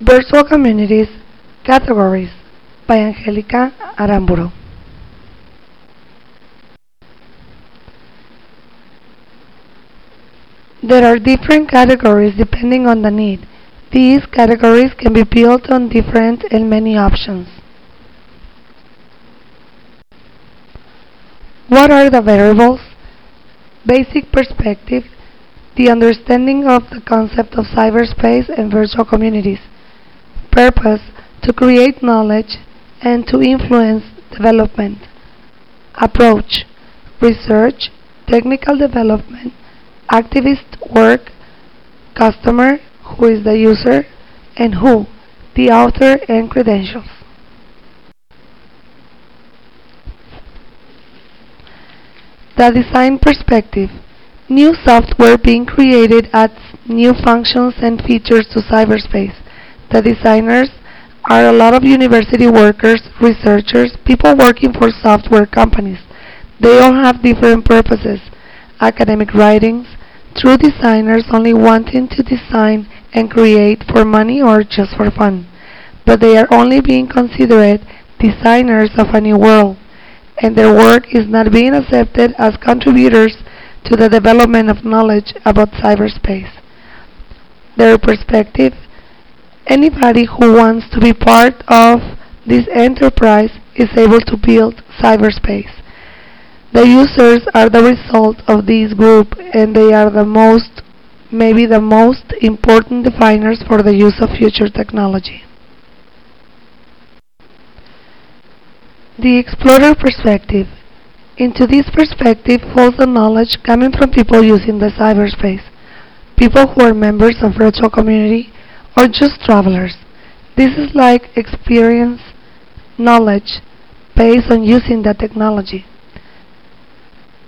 Virtual Communities Categories by Angelica Aramburu. There are different categories depending on the need. These categories can be built on different and many options. What are the variables? Basic perspective, the understanding of the concept of cyberspace and virtual communities. Purpose, to create knowledge and to influence development. Approach, research, technical development, activist work, customer, who is the user, and who, the author and credentials. The design perspective. New software being created adds new functions and features to cyberspace. The designers are a lot of university workers, researchers, people working for software companies. They all have different purposes. Academic writings, true designers only wanting to design and create for money or just for fun. But they are only being considered designers of a new world, and their work is not being accepted as contributors to the development of knowledge about cyberspace. Their perspective Anybody who wants to be part of this enterprise is able to build cyberspace. The users are the result of this group and they are the most, maybe the most important definers for the use of future technology. The explorer perspective. Into this perspective falls the knowledge coming from people using the cyberspace. People who are members of virtual community or just travelers. This is like experience, knowledge, based on using the technology.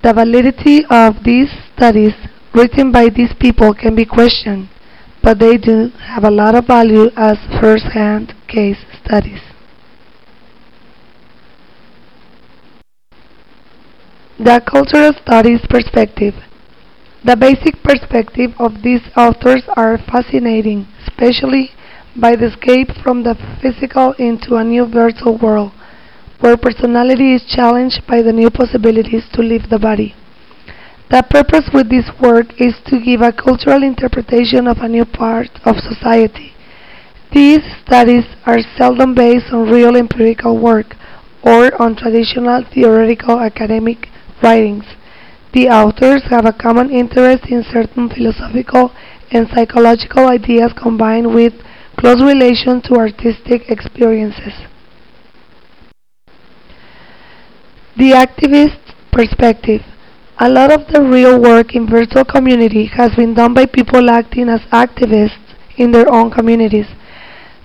The validity of these studies written by these people can be questioned, but they do have a lot of value as first-hand case studies. The cultural studies perspective. The basic perspective of these authors are fascinating, especially by the escape from the physical into a new virtual world, where personality is challenged by the new possibilities to leave the body. The purpose with this work is to give a cultural interpretation of a new part of society. These studies are seldom based on real empirical work or on traditional theoretical academic writings. The authors have a common interest in certain philosophical and psychological ideas combined with close relation to artistic experiences. The activist perspective. A lot of the real work in virtual community has been done by people acting as activists in their own communities.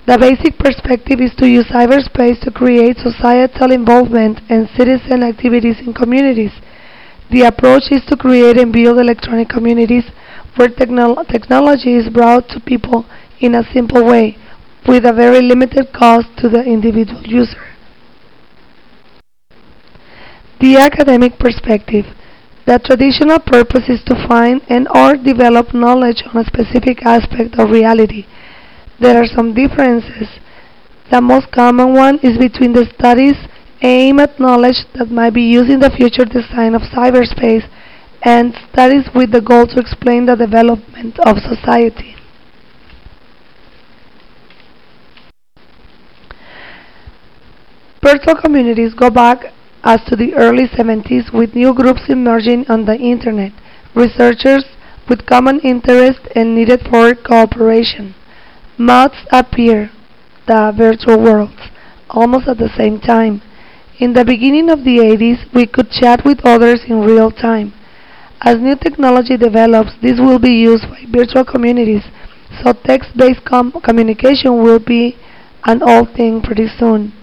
The basic perspective is to use cyberspace to create societal involvement and citizen activities in communities. The approach is to create and build electronic communities where technol technology is brought to people in a simple way with a very limited cost to the individual user. The academic perspective. The traditional purpose is to find and or develop knowledge on a specific aspect of reality. There are some differences. The most common one is between the studies aim at knowledge that might be used in the future design of cyberspace and studies with the goal to explain the development of society. Virtual communities go back as to the early 70s with new groups emerging on the internet, researchers with common interest and needed for cooperation. MUDs appear, the virtual worlds, almost at the same time. In the beginning of the 80s, we could chat with others in real time. As new technology develops, this will be used by virtual communities, so text-based com communication will be an old thing pretty soon.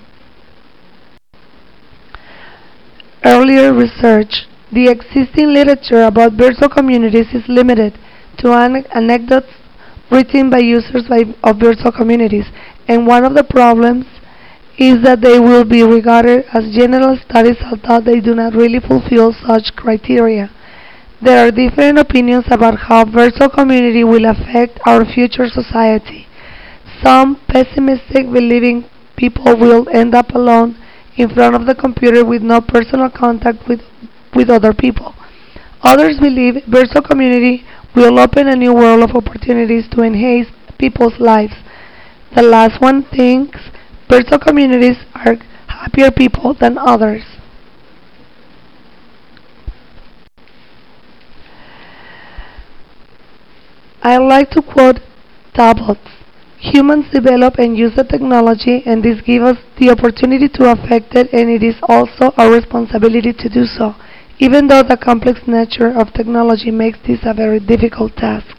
Earlier research. The existing literature about virtual communities is limited to an anecdotes written by users by, of virtual communities, and one of the problems is that they will be regarded as general studies although they do not really fulfill such criteria. There are different opinions about how virtual community will affect our future society. Some pessimistic believing people will end up alone in front of the computer with no personal contact with, with other people. Others believe virtual community will open a new world of opportunities to enhance people's lives. The last one thinks virtual communities are happier people than others. I like to quote Talbot. Humans develop and use the technology and this gives us the opportunity to affect it and it is also our responsibility to do so, even though the complex nature of technology makes this a very difficult task.